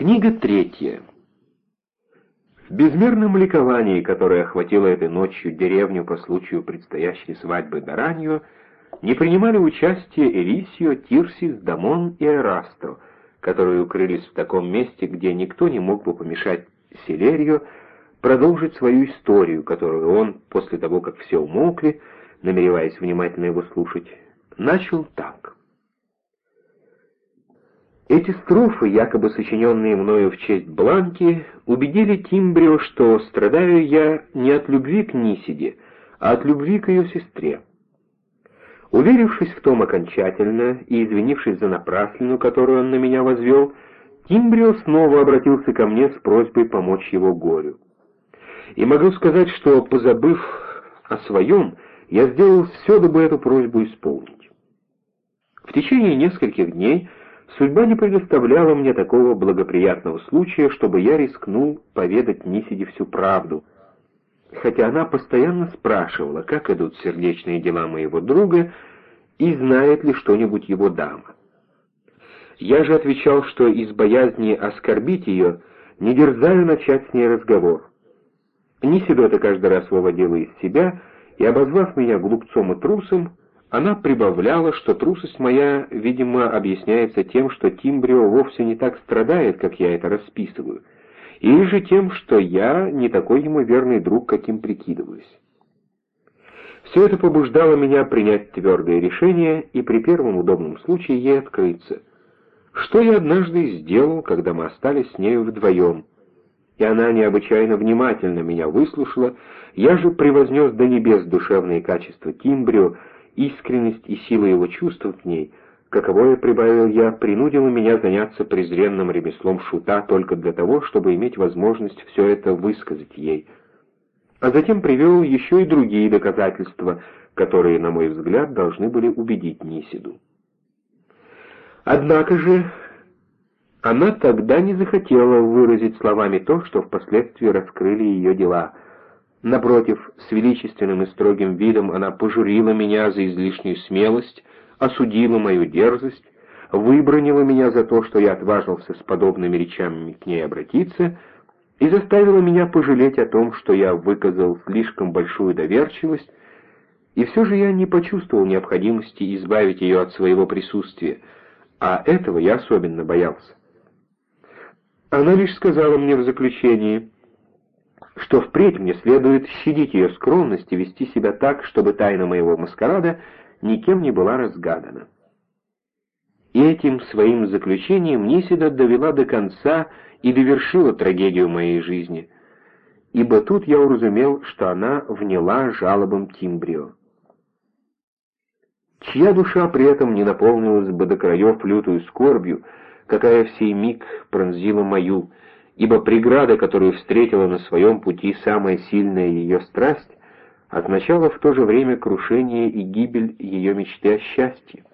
Книга третья. В безмерном ликовании, которое охватило этой ночью деревню по случаю предстоящей свадьбы Даранью, не принимали участие Элисио, Тирсис, Дамон и Эрасто, которые укрылись в таком месте, где никто не мог бы помешать Селерию продолжить свою историю, которую он, после того, как все умолкли, намереваясь внимательно его слушать, начал так. Эти строфы, якобы сочиненные мною в честь Бланки, убедили Тимбрио, что страдаю я не от любви к Нисиде, а от любви к ее сестре. Уверившись в том окончательно и извинившись за напраслину, которую он на меня возвел, Тимбрио снова обратился ко мне с просьбой помочь его горю. И могу сказать, что, позабыв о своем, я сделал все, дабы эту просьбу исполнить. В течение нескольких дней Судьба не предоставляла мне такого благоприятного случая, чтобы я рискнул поведать Нисиде всю правду, хотя она постоянно спрашивала, как идут сердечные дела моего друга и знает ли что-нибудь его дама. Я же отвечал, что из боязни оскорбить ее не дерзаю начать с ней разговор. Нисиду это каждый раз выводила из себя, и, обозвав меня глупцом и трусом, она прибавляла, что трусость моя, видимо, объясняется тем, что Тимбрио вовсе не так страдает, как я это расписываю, или же тем, что я не такой ему верный друг, каким прикидываюсь. Все это побуждало меня принять твердое решение и при первом удобном случае ей открыться, что я однажды сделал, когда мы остались с нею вдвоем, и она необычайно внимательно меня выслушала, я же превознес до небес душевные качества Тимбрио, искренность и сила его чувств к ней, каковое, прибавил я, принудило меня заняться презренным ремеслом шута только для того, чтобы иметь возможность все это высказать ей. А затем привел еще и другие доказательства, которые, на мой взгляд, должны были убедить Нисиду. Однако же она тогда не захотела выразить словами то, что впоследствии раскрыли ее дела — Напротив, с величественным и строгим видом она пожурила меня за излишнюю смелость, осудила мою дерзость, выбронила меня за то, что я отважился с подобными речами к ней обратиться, и заставила меня пожалеть о том, что я выказал слишком большую доверчивость, и все же я не почувствовал необходимости избавить ее от своего присутствия, а этого я особенно боялся. Она лишь сказала мне в заключении — что впредь мне следует щадить ее скромность и вести себя так, чтобы тайна моего маскарада никем не была разгадана. И этим своим заключением Нисида довела до конца и довершила трагедию моей жизни, ибо тут я уразумел, что она вняла жалобам Тимбрио. Чья душа при этом не наполнилась бы до краев лютую скорбью, какая в сей миг пронзила мою, ибо преграда, которую встретила на своем пути самая сильная ее страсть, означала в то же время крушение и гибель ее мечты о счастье.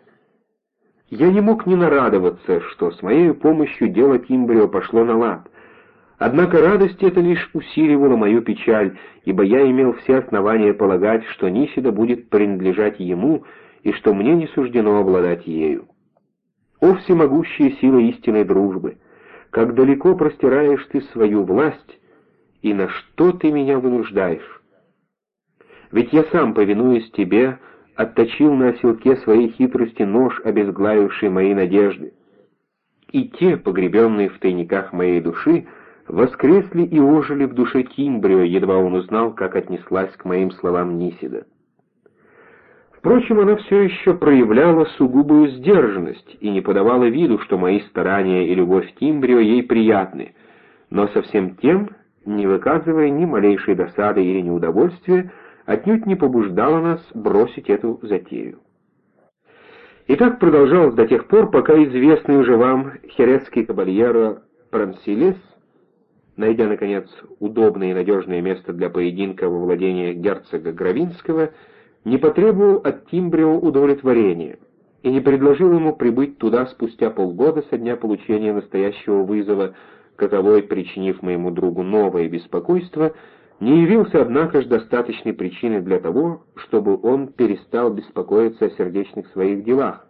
Я не мог не нарадоваться, что с моей помощью дело Кимбрио пошло на лад. Однако радость эта лишь усиливала мою печаль, ибо я имел все основания полагать, что Нисида будет принадлежать ему и что мне не суждено обладать ею. О всемогущая сила истинной дружбы! Как далеко простираешь ты свою власть и на что ты меня вынуждаешь. Ведь я сам, повинуясь тебе, отточил на оселке своей хитрости нож, обезглавивший мои надежды. И те, погребенные в тайниках моей души, воскресли и ожили в душе Кимбрио, едва он узнал, как отнеслась к моим словам Нисида. Впрочем, она все еще проявляла сугубую сдержанность и не подавала виду, что мои старания и любовь к Тимбрио ей приятны, но совсем тем, не выказывая ни малейшей досады или неудовольствия, отнюдь не побуждала нас бросить эту затею. И так продолжалось до тех пор, пока известный уже вам херецкий кабальеро Прансилес, найдя, наконец, удобное и надежное место для поединка во владениях герцога Гравинского, не потребовал от Тимбрио удовлетворения и не предложил ему прибыть туда спустя полгода со дня получения настоящего вызова, каковой, причинив моему другу новое беспокойство, не явился, однако же, достаточной причиной для того, чтобы он перестал беспокоиться о сердечных своих делах.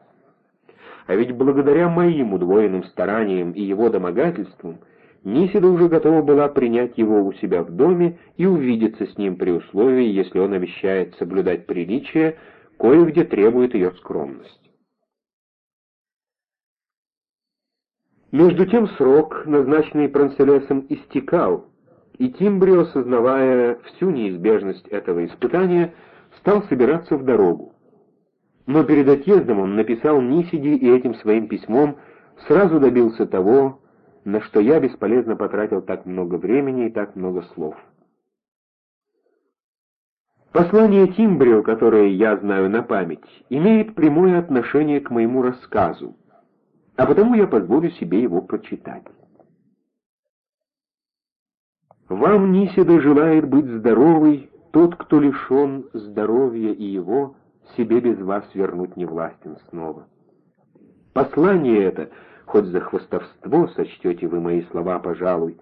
А ведь благодаря моим удвоенным стараниям и его домогательствам Нисида уже готова была принять его у себя в доме и увидеться с ним при условии, если он обещает соблюдать приличие, кое-где требует ее скромность. Между тем срок, назначенный Пранцелесом, истекал, и Тимбрио, сознавая всю неизбежность этого испытания, стал собираться в дорогу. Но перед отъездом он написал Нисиди и этим своим письмом сразу добился того, на что я бесполезно потратил так много времени и так много слов. Послание Тимбрио, которое я знаю на память, имеет прямое отношение к моему рассказу, а потому я позволю себе его прочитать. Вам, Нисида, желает быть здоровой тот, кто лишен здоровья и его, себе без вас вернуть не властен снова. Послание это, хоть за хвостовство сочтете вы мои слова, пожалуй,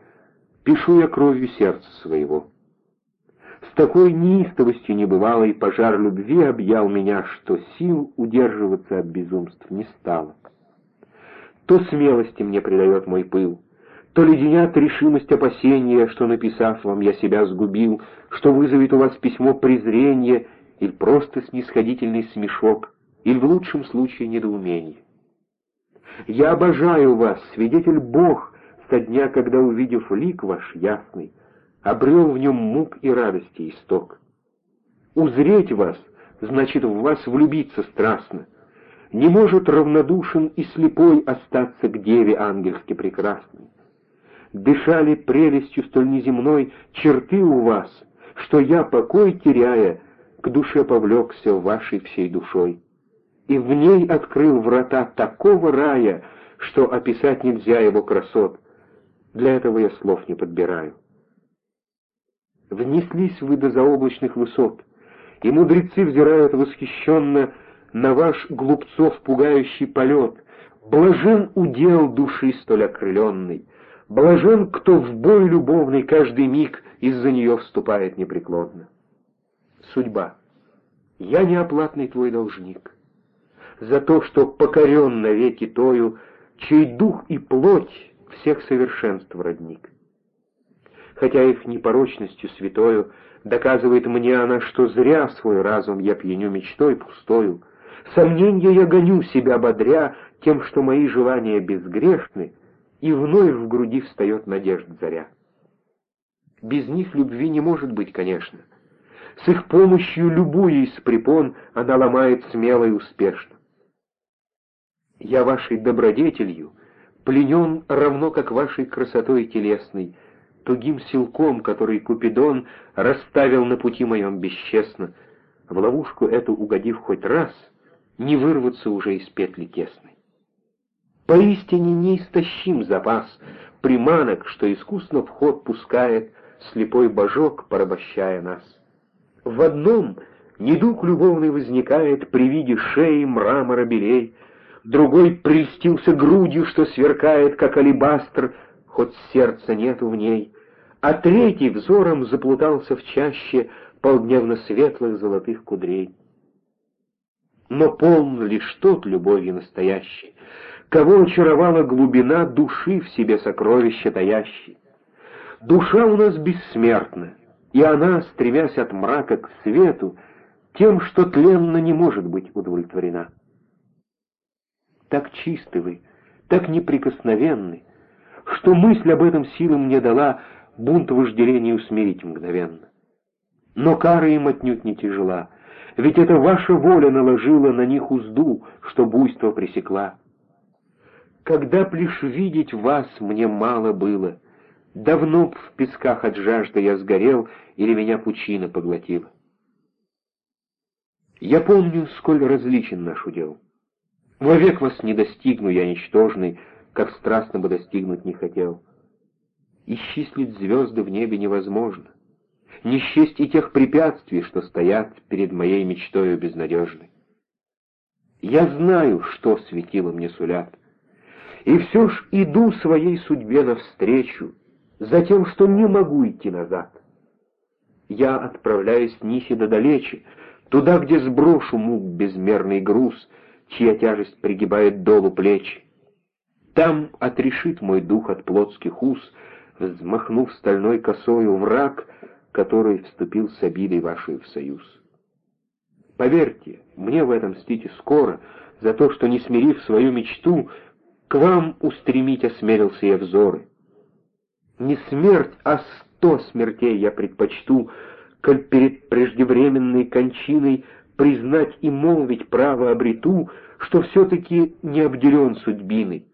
пишу я кровью сердца своего. С такой неистовостью небывалой пожар любви объял меня, что сил удерживаться от безумств не стало. То смелости мне придает мой пыл, то леденят решимость опасения, что, написав вам, я себя сгубил, что вызовет у вас письмо презрения или просто снисходительный смешок, или в лучшем случае недоумение. Я обожаю вас, свидетель Бог, со дня, когда, увидев лик ваш ясный, обрел в нем мук и радости исток. Узреть вас, значит в вас влюбиться страстно, не может равнодушен и слепой остаться к деве ангельски прекрасной. Дышали прелестью столь неземной черты у вас, что я, покой теряя, к душе повлекся вашей всей душой. И в ней открыл врата такого рая, что описать нельзя его красот. Для этого я слов не подбираю. Внеслись вы до заоблачных высот, и мудрецы взирают восхищенно на ваш глупцов пугающий полет. Блажен удел души столь окрыленной, блажен, кто в бой любовный каждый миг из-за нее вступает непреклонно. Судьба, я неоплатный твой должник. За то, что покорен навеки тою, чей дух и плоть всех совершенств родник. Хотя их непорочностью святою доказывает мне она, что зря свой разум я пьяню мечтой пустою, Сомненья я гоню себя бодря тем, что мои желания безгрешны, и вновь в груди встает надежда заря. Без них любви не может быть, конечно. С их помощью любую из препон она ломает смело и успешно. Я вашей добродетелью пленен равно как вашей красотой телесной, тугим силком, который Купидон расставил на пути моем бесчестно, в ловушку эту угодив хоть раз — не вырваться уже из петли тесной. Поистине неистощим запас приманок, что искусно в ход пускает слепой божок, порабощая нас. В одном недуг любовный возникает при виде шеи мрамора белей, другой прельстился грудью, что сверкает, как алебастр, хоть сердца нету в ней, а третий взором заплутался в чаще полдневно светлых золотых кудрей но полн лишь тот любовью настоящей, кого очаровала глубина души в себе сокровища таящей. Душа у нас бессмертна, и она, стремясь от мрака к свету, тем, что тленно не может быть удовлетворена. Так чисты вы, так неприкосновенны, что мысль об этом силам мне дала бунт вожделения усмирить мгновенно. Но кара им отнюдь не тяжела — ведь это ваша воля наложила на них узду, что буйство пресекла. Когда б лишь видеть вас мне мало было, давно б в песках от жажды я сгорел или меня пучина поглотила. Я помню, сколь различен наш удел. Вовек вас не достигну я ничтожный, как страстно бы достигнуть не хотел. Исчислить звезды в небе невозможно не счесть и тех препятствий, что стоят перед моей мечтою безнадежной. Я знаю, что светило мне сулят, и все ж иду своей судьбе навстречу, за тем, что не могу идти назад. Я отправляюсь ниси да далече, туда, где сброшу мук безмерный груз, чья тяжесть пригибает долу плеч. Там отрешит мой дух от плотских уз, взмахнув стальной косою враг, который вступил с обидой вашей в союз. Поверьте, мне в этом мстите скоро, за то, что, не смирив свою мечту, к вам устремить осмелился я взоры. Не смерть, а сто смертей я предпочту, коль перед преждевременной кончиной признать и молвить право обрету, что все-таки не обделен судьбиной,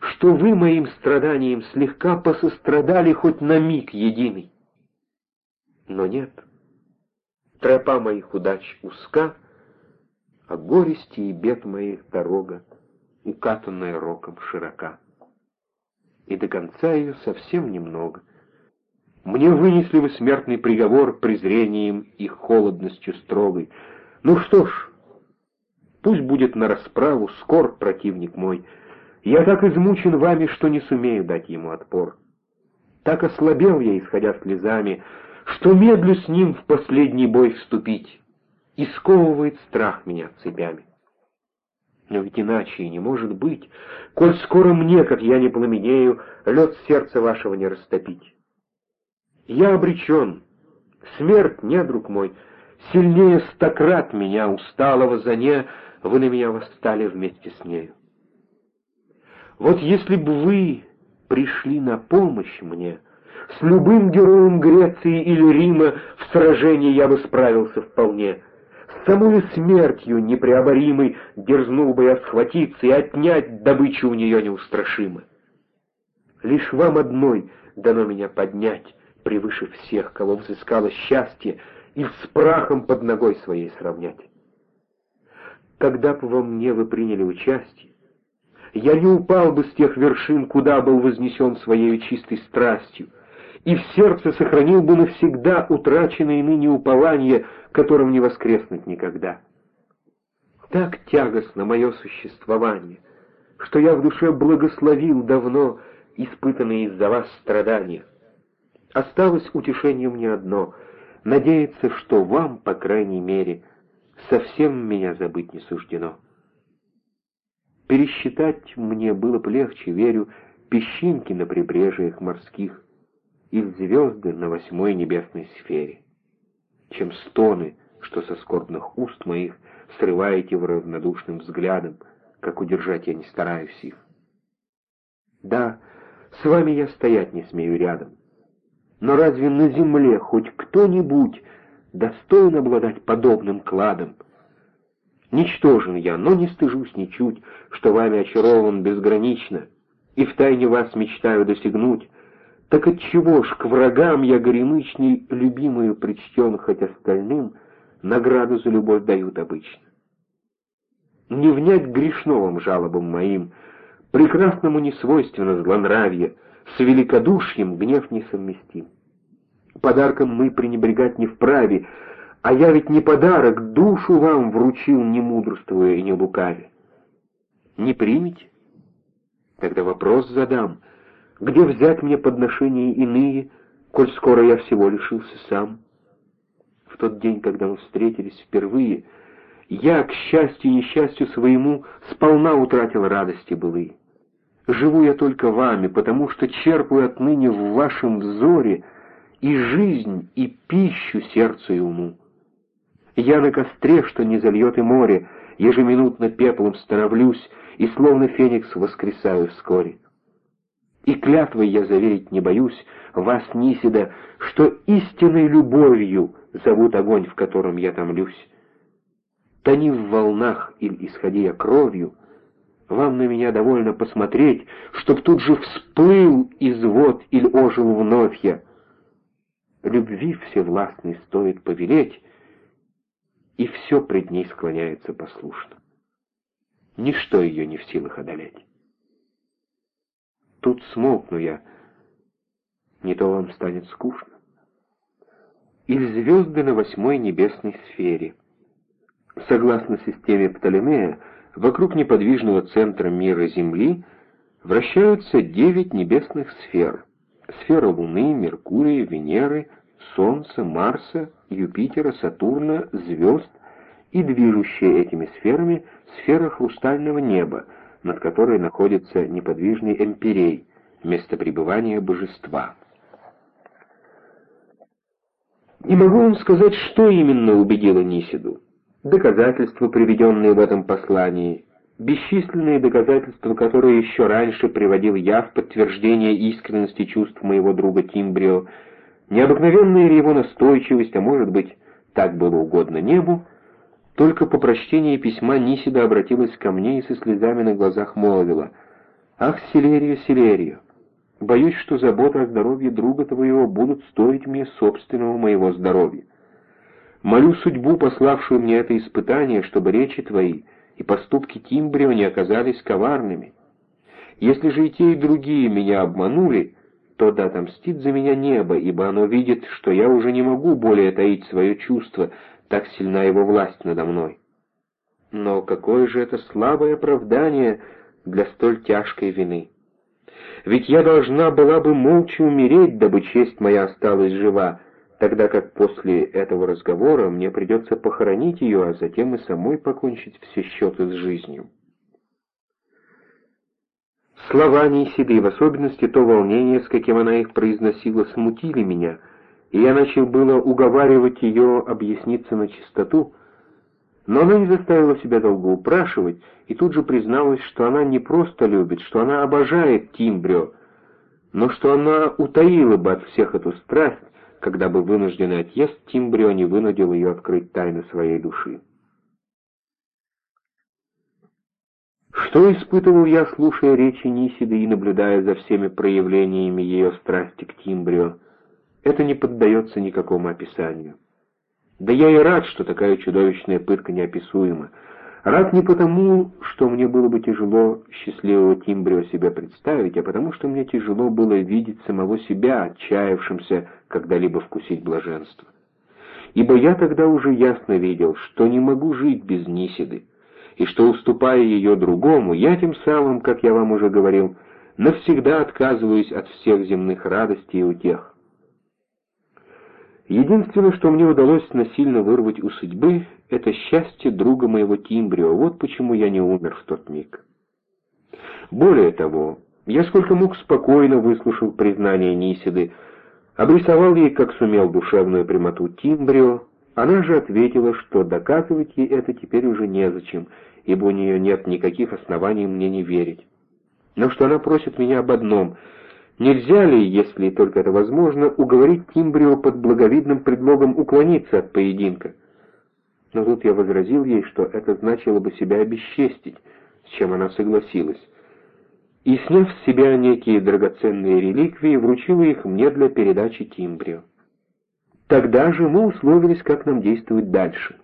что вы моим страданием слегка посострадали хоть на миг единый. Но нет, тропа моих удач узка, а горести и бед моих дорога, укатанная роком широка. И до конца ее совсем немного. Мне вынесли вы смертный приговор презрением и холодностью строгой. Ну что ж, пусть будет на расправу скор противник мой. Я так измучен вами, что не сумею дать ему отпор. Так ослабел я, исходя слезами, что медлю с ним в последний бой вступить и сковывает страх меня цепями. Но ведь иначе и не может быть, коль скоро мне, как я не пламенею, лед сердца вашего не растопить. Я обречен, смерть, не, друг мой, сильнее стократ меня, усталого за не, вы на меня восстали вместе с нею. Вот если бы вы пришли на помощь мне, с любым героем Греции или Рима в сражении я бы справился вполне — самую смертью непреоборимой дерзнул бы я схватиться и отнять добычу у нее неустрашимо. Лишь вам одной дано меня поднять, превыше всех, кого взыскало счастье, и с прахом под ногой своей сравнять. Когда бы во мне вы приняли участие, я не упал бы с тех вершин, куда был вознесен своей чистой страстью, и в сердце сохранил бы навсегда утраченное ныне упование, которым не воскреснуть никогда. Так тягостно мое существование, что я в душе благословил давно испытанные из-за вас страдания. Осталось утешение мне одно — надеяться, что вам, по крайней мере, совсем меня забыть не суждено. Пересчитать мне было бы легче, верю, песчинки на прибрежиях морских, и звезды на восьмой небесной сфере, чем стоны, что со скорбных уст моих срываете вы равнодушным взглядом, как удержать я не стараюсь их. Да, с вами я стоять не смею рядом, но разве на земле хоть кто-нибудь достоин обладать подобным кладом? Ничтожен я, но не стыжусь ничуть, что вами очарован безгранично, и втайне вас мечтаю досягнуть, так отчего ж к врагам я горемычней любимую причтен, хоть остальным награду за любовь дают обычно? Не внять грешновым жалобам моим, прекрасному не свойственно злонравие, с великодушием гнев несовместим. Подарком мы пренебрегать не вправе, а я ведь не подарок, душу вам вручил, не мудрствуя и не лукавя. Не примете? Тогда вопрос задам — где взять мне подношения иные, коль скоро я всего лишился сам? В тот день, когда мы встретились впервые, я, к счастью и несчастью своему, сполна утратил радости былые. Живу я только вами, потому что черпаю отныне в вашем взоре и жизнь, и пищу сердцу и уму. Я на костре, что не зальет и море, ежеминутно пеплом становлюсь, и словно феникс воскресаю вскоре. И клятвой я заверить не боюсь вас, Нисида, что истинной любовью зовут огонь, в котором я томлюсь. Тони в волнах или исходи я кровью, вам на меня довольно посмотреть, чтоб тут же всплыл из вод или ожил вновь я. Любви всевластной стоит повелеть, и все пред ней склоняется послушно. Ничто ее не в силах одолеть. Тут смолкну я, не то вам станет скучно. И звезды на восьмой небесной сфере. Согласно системе Птолемея, вокруг неподвижного центра мира Земли вращаются девять небесных сфер. Сфера Луны, Меркурия, Венеры, Солнца, Марса, Юпитера, Сатурна, звезд и движущая этими сферами сфера хрустального неба, над которой находится неподвижный эмпирей, место пребывания божества. Не могу вам сказать, что именно убедило Нисиду. Доказательства, приведенные в этом послании, бесчисленные доказательства, которые еще раньше приводил я в подтверждение искренности чувств моего друга Тимбрио, необыкновенная ли его настойчивость, а может быть, так было угодно небу, только по прочтении письма Нисида обратилась ко мне и со слезами на глазах молвила, «Ах, Селерия, Селерия, боюсь, что забота о здоровье друга твоего будут стоить мне собственного моего здоровья. Молю судьбу, пославшую мне это испытание, чтобы речи твои и поступки Тимбрио не оказались коварными. Если же и те, и другие меня обманули, то да отомстит за меня небо, ибо оно видит, что я уже не могу более таить свое чувство, так сильна его власть надо мной. Но какое же это слабое оправдание для столь тяжкой вины? Ведь я должна была бы молча умереть, дабы честь моя осталась жива, тогда как после этого разговора мне придется похоронить ее, а затем и самой покончить все счеты с жизнью. Слова Нисиды, в особенности то волнение, с каким она их произносила, смутили меня — и я начал было уговаривать ее объясниться на чистоту, но она не заставила себя долго упрашивать и тут же призналась, что она не просто любит, что она обожает Тимбрио, но что она утаила бы от всех эту страсть, когда бы вынужденный отъезд Тимбрио не вынудил ее открыть тайны своей души. Что испытывал я, слушая речи Нисиды и наблюдая за всеми проявлениями ее страсти к Тимбрио? Это не поддается никакому описанию. Да я и рад, что такая чудовищная пытка неописуема. Рад не потому, что мне было бы тяжело счастливого Тимбрио себя представить, а потому что мне тяжело было видеть самого себя, отчаявшимся когда-либо вкусить блаженство. Ибо я тогда уже ясно видел, что не могу жить без Нисиды, и что, уступая ее другому, я тем самым, как я вам уже говорил, навсегда отказываюсь от всех земных радостей и утех. Единственное, что мне удалось насильно вырвать у судьбы, это счастье друга моего Тимбрио. Вот почему я не умер в тот миг. Более того, я сколько мог спокойно выслушал признание Нисиды, обрисовал ей, как сумел, душевную прямоту Тимбрио. Она же ответила, что доказывать ей это теперь уже незачем, ибо у нее нет никаких оснований мне не верить. Но что она просит меня об одном — Нельзя ли, если только это возможно, уговорить Тимбрио под благовидным предлогом уклониться от поединка? Но тут я возразил ей, что это значило бы себя обесчестить, с чем она согласилась. И, сняв с себя некие драгоценные реликвии, вручила их мне для передачи Тимбрио. Тогда же мы условились, как нам действовать дальше.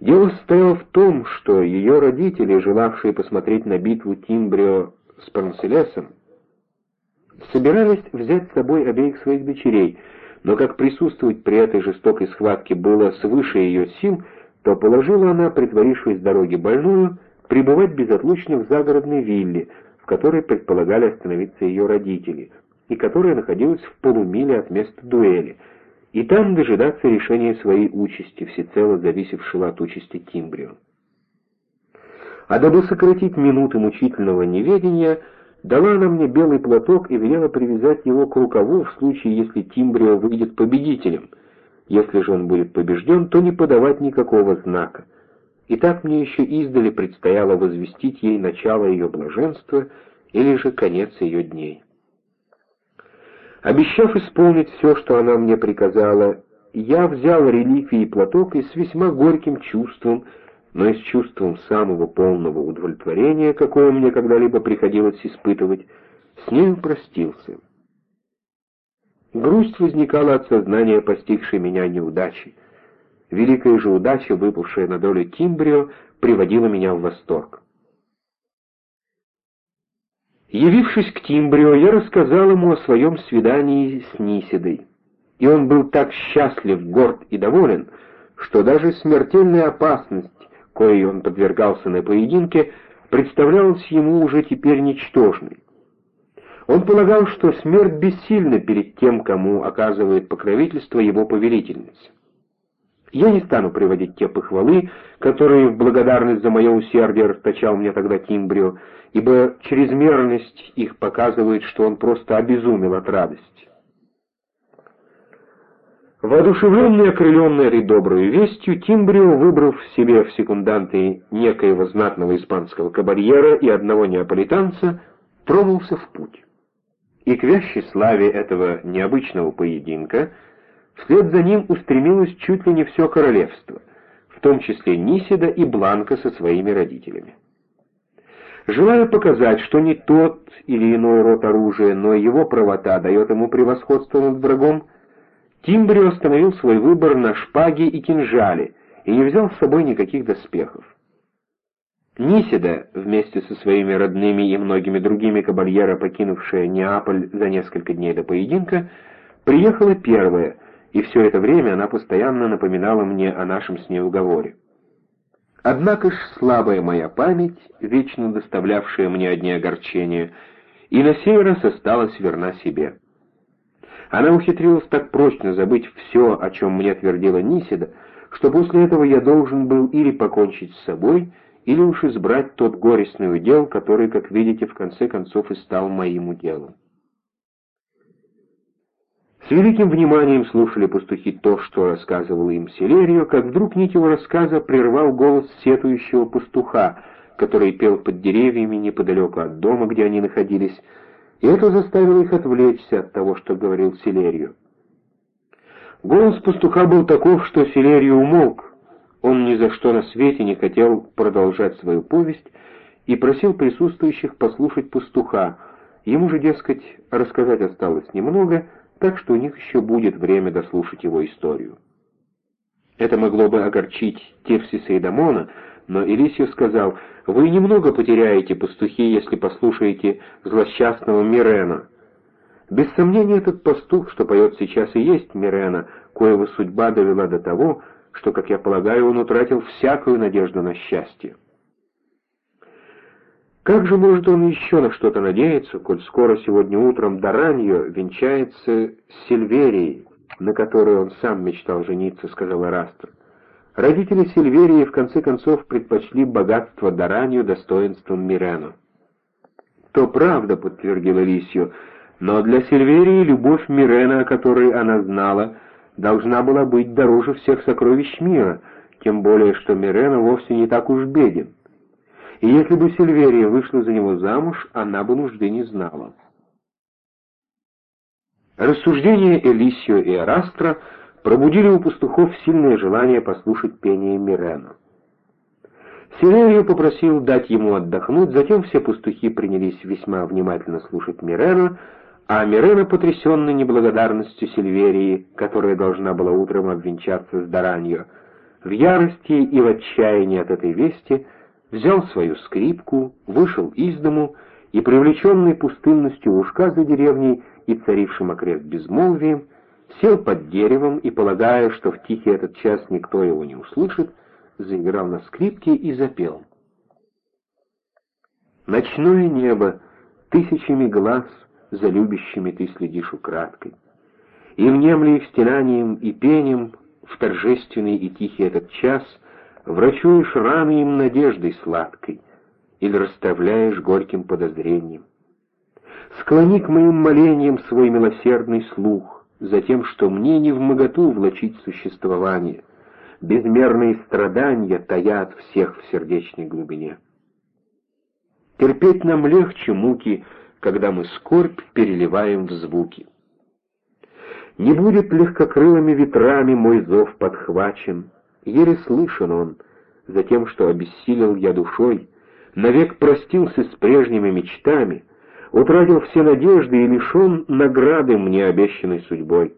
Дело состояло в том, что ее родители, желавшие посмотреть на битву Тимбрио с Панселесом, собирались взять с собой обеих своих дочерей, но как присутствовать при этой жестокой схватке было свыше ее сил, то положила она, притворившись дороги больную, пребывать безотлучно в загородной вилле, в которой предполагали остановиться ее родители, и которая находилась в полумиле от места дуэли, и там дожидаться решения своей участи, всецело зависевшего от участи Тимбрио. А дабы сократить минуты мучительного неведения, Дала она мне белый платок и велела привязать его к рукаву в случае, если Тимбрио выйдет победителем. Если же он будет побежден, то не подавать никакого знака. И так мне еще издали предстояло возвестить ей начало ее блаженства или же конец ее дней. Обещав исполнить все, что она мне приказала, я взял реликвии и платок и с весьма горьким чувством, но и с чувством самого полного удовлетворения, какое мне когда-либо приходилось испытывать, с нею простился. Грусть возникала от сознания постигшей меня неудачи. Великая же удача, выпавшая на долю Тимбрио, приводила меня в восторг. Явившись к Тимбрио, я рассказал ему о своем свидании с Нисидой, и он был так счастлив, горд и доволен, что даже смертельная опасность коей он подвергался на поединке, представлялась ему уже теперь ничтожной. Он полагал, что смерть бессильна перед тем, кому оказывает покровительство его повелительница. Я не стану приводить те похвалы, которые в благодарность за мое усердие расточал мне тогда Кимбрио, ибо чрезмерность их показывает, что он просто обезумел от радости. Воодушевленный окрыленный этой доброй вестью, Тимбрио, выбрав себе в секунданты некоего знатного испанского кабарьера и одного неаполитанца, тронулся в путь. И к вящей славе этого необычного поединка вслед за ним устремилось чуть ли не все королевство, в том числе Нисида и Бланка со своими родителями. Желая показать, что не тот или иной род оружия, но его правота дает ему превосходство над врагом, Тимбрио остановил свой выбор на шпаге и кинжале и не взял с собой никаких доспехов. Нисида, вместе со своими родными и многими другими кабальера, покинувшая Неаполь за несколько дней до поединка, приехала первая, и все это время она постоянно напоминала мне о нашем с ней уговоре. Однако ж слабая моя память, вечно доставлявшая мне одни огорчения, и на сей раз осталась верна себе. Она ухитрилась так прочно забыть все, о чем мне твердила Нисида, что после этого я должен был или покончить с собой, или уж избрать тот горестный удел, который, как видите, в конце концов и стал моим уделом. С великим вниманием слушали пастухи то, что рассказывал им Селерио, как вдруг нить его рассказа прервал голос сетующего пастуха, который пел под деревьями неподалеку от дома, где они находились, и это заставило их отвлечься от того, что говорил Селерию. Голос пастуха был таков, что Селерию умолк. Он ни за что на свете не хотел продолжать свою повесть и просил присутствующих послушать пастуха. Ему же, дескать, рассказать осталось немного, так что у них еще будет время дослушать его историю. Это могло бы огорчить Тевсиса и Дамона, но Элисио сказал, «Вы немного потеряете, пастухи, если послушаете злосчастного Мирена». Без сомнения, этот пастух, что поет сейчас, и есть Мирена, коего судьба довела до того, что, как я полагаю, он утратил всякую надежду на счастье. Как же может он еще на что-то надеяться, коль скоро сегодня утром Дараньо венчается с Сильверией, на которой он сам мечтал жениться, сказал Арастр. Родители Сильверии в конце концов предпочли богатство Даранию достоинством Мирену. «То правда», — подтвердила Лисью, — «но для Сильверии любовь Мирена, о которой она знала, должна была быть дороже всех сокровищ мира, тем более что Мирена вовсе не так уж беден. И если бы Сильверия вышла за него замуж, она бы нужды не знала». Рассуждения Элисио и Арастра — пробудили у пастухов сильное желание послушать пение Мирена. Силерию попросил дать ему отдохнуть, затем все пастухи принялись весьма внимательно слушать Мирена, а Мирена, потрясенный неблагодарностью Сильверии, которая должна была утром обвенчаться с Даранью, в ярости и в отчаянии от этой вести взял свою скрипку, вышел из дому и, привлеченный пустынностью ушка за деревней и царившим окрест безмолвием, сел под деревом и, полагая, что в тихий этот час никто его не услышит, заиграл на скрипке и запел. Ночное небо, тысячами глаз, за любящими ты следишь украдкой. И внемли их стенанием и пением в торжественный и тихий этот час врачуешь раны им надеждой сладкой или расставляешь горьким подозрением. Склони к моим молениям свой милосердный слух, за тем, что мне не в моготу влачить существование. Безмерные страдания таят всех в сердечной глубине. Терпеть нам легче муки, когда мы скорбь переливаем в звуки. Не будет легкокрылыми ветрами мой зов подхвачен, еле слышен он, за тем, что обессилел я душой, навек простился с прежними мечтами — утратил все надежды и лишен награды мне обещанной судьбой.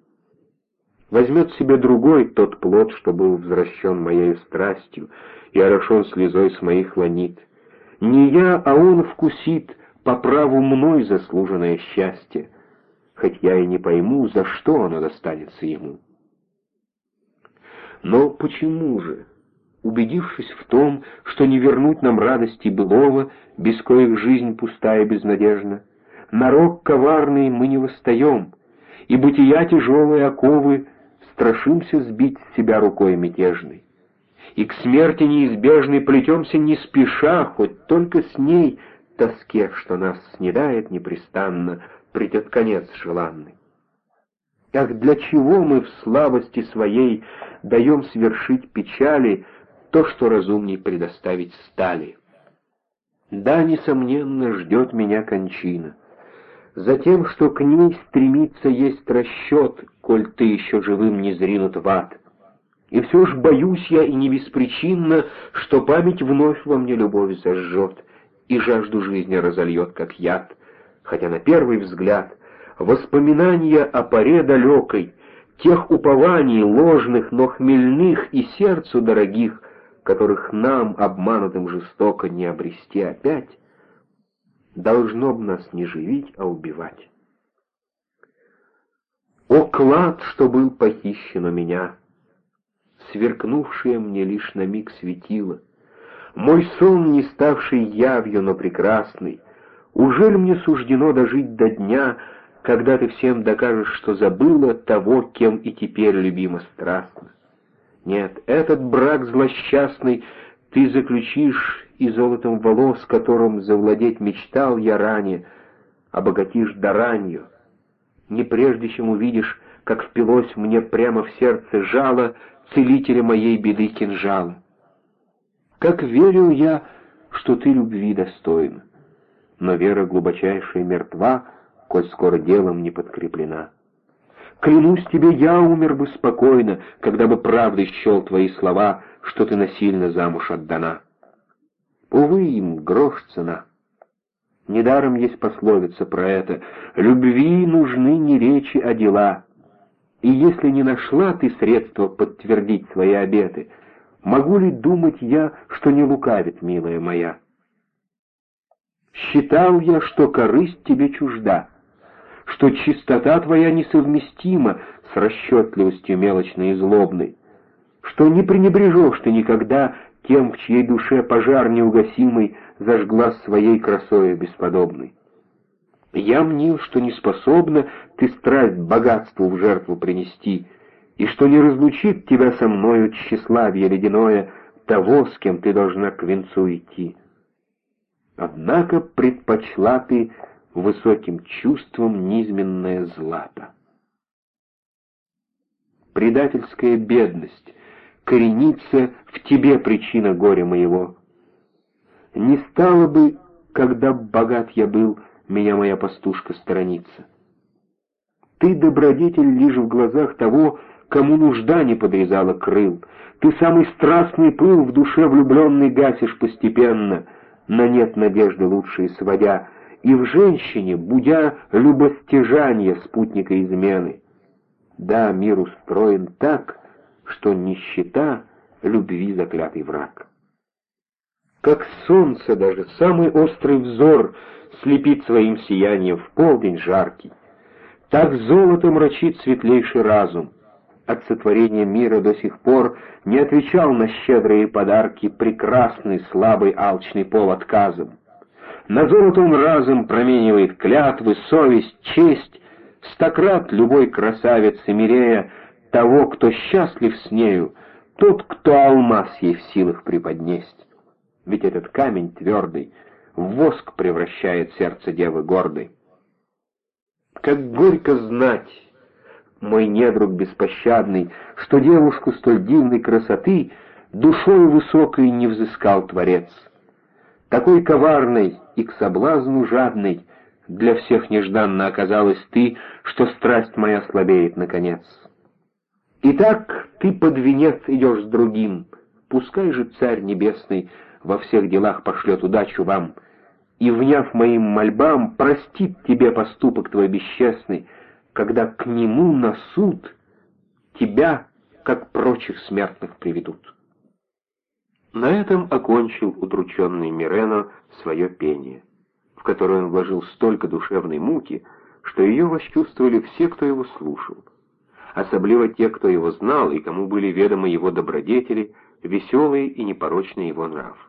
Возьмет себе другой тот плод, что был возвращен моей страстью и орошен слезой с моих ланит. Не я, а он вкусит по праву мной заслуженное счастье, хоть я и не пойму, за что оно достанется ему. Но почему же, убедившись в том, что не вернуть нам радости былого, без коих жизнь пустая и безнадежна, на рог коварный мы не восстаем, и бытия тяжелые оковы страшимся сбить с себя рукой мятежной. И к смерти неизбежной плетемся не спеша, хоть только с ней тоске, что нас снедает непрестанно, придет конец желанный. Ах, для чего мы в слабости своей даем свершить печали то, что разумней предоставить стали? Да, несомненно, ждет меня кончина. Затем, что к ней стремиться есть расчет, коль ты еще живым не зринут в ад. И все ж боюсь я и не беспричинно, что память вновь во мне любовь зажжет и жажду жизни разольет, как яд, хотя на первый взгляд воспоминания о поре далекой, тех упований ложных, но хмельных и сердцу дорогих, которых нам, обманутым жестоко, не обрести опять, должно б нас не живить, а убивать. О, клад, что был похищен у меня, сверкнувшее мне лишь на миг светило, мой сон, не ставший явью, но прекрасный, ужель мне суждено дожить до дня, когда ты всем докажешь, что забыла того, кем и теперь любима страстно? Нет, этот брак злосчастный ты заключишь и золотом волос, которым завладеть мечтал я ранее, обогатишь даранью. Не прежде чем увидишь, как впилось мне прямо в сердце жало целителя моей беды кинжала. Как верил я, что ты любви достоин, но вера глубочайшая мертва, коль скоро делом не подкреплена. Клянусь тебе, я умер бы спокойно, когда бы правдой счел твои слова, что ты насильно замуж отдана. Увы, им грош цена. Недаром есть пословица про это. Любви нужны не речи, а дела. И если не нашла ты средства подтвердить свои обеты, могу ли думать я, что не лукавит, милая моя? Считал я, что корысть тебе чужда, что чистота твоя несовместима с расчетливостью мелочной и злобной, что не пренебрежешь ты никогда тем, в чьей душе пожар неугасимый зажгла своей красою бесподобной. Я мнил, что не способна ты страсть богатству в жертву принести, и что не разлучит тебя со мною тщеславие ледяное того, с кем ты должна к венцу идти. Однако предпочла ты высоким чувством низменное злато. Предательская бедность, коренится в тебе причина горя моего. Не стало бы, когда богат я был, меня моя пастушка сторониться. Ты добродетель лишь в глазах того, кому нужда не подрезала крыл. Ты самый страстный пыл в душе влюбленный гасишь постепенно, на нет надежды лучшие сводя, и в женщине, будя любостяжание спутника измены. Да, мир устроен так, что нищета — любви заклятый враг. Как солнце даже самый острый взор слепит своим сиянием в полдень жаркий, так золото мрачит светлейший разум. От сотворения мира до сих пор не отвечал на щедрые подарки прекрасный, слабый, алчный пол отказом. На золотом разум променивает клятвы, совесть, честь, стократ любой красавец Эмирея того, кто счастлив с нею, тот, кто алмаз ей в силах преподнесть. Ведь этот камень твердый в воск превращает сердце девы гордой. Как горько знать, мой недруг беспощадный, что девушку столь дивной красоты душой высокой не взыскал Творец. Такой коварной и к соблазну жадной для всех нежданно оказалась ты, что страсть моя слабеет наконец. Итак, ты под венец идешь с другим, пускай же Царь Небесный во всех делах пошлет удачу вам, и, вняв моим мольбам, простит тебе поступок твой бесчестный, когда к нему на суд тебя, как прочих смертных, приведут. На этом окончил удрученный Мирено свое пение, в которое он вложил столько душевной муки, что ее восчувствовали все, кто его слушал особливо те, кто его знал и кому были ведомы его добродетели, веселый и непорочный его нрав.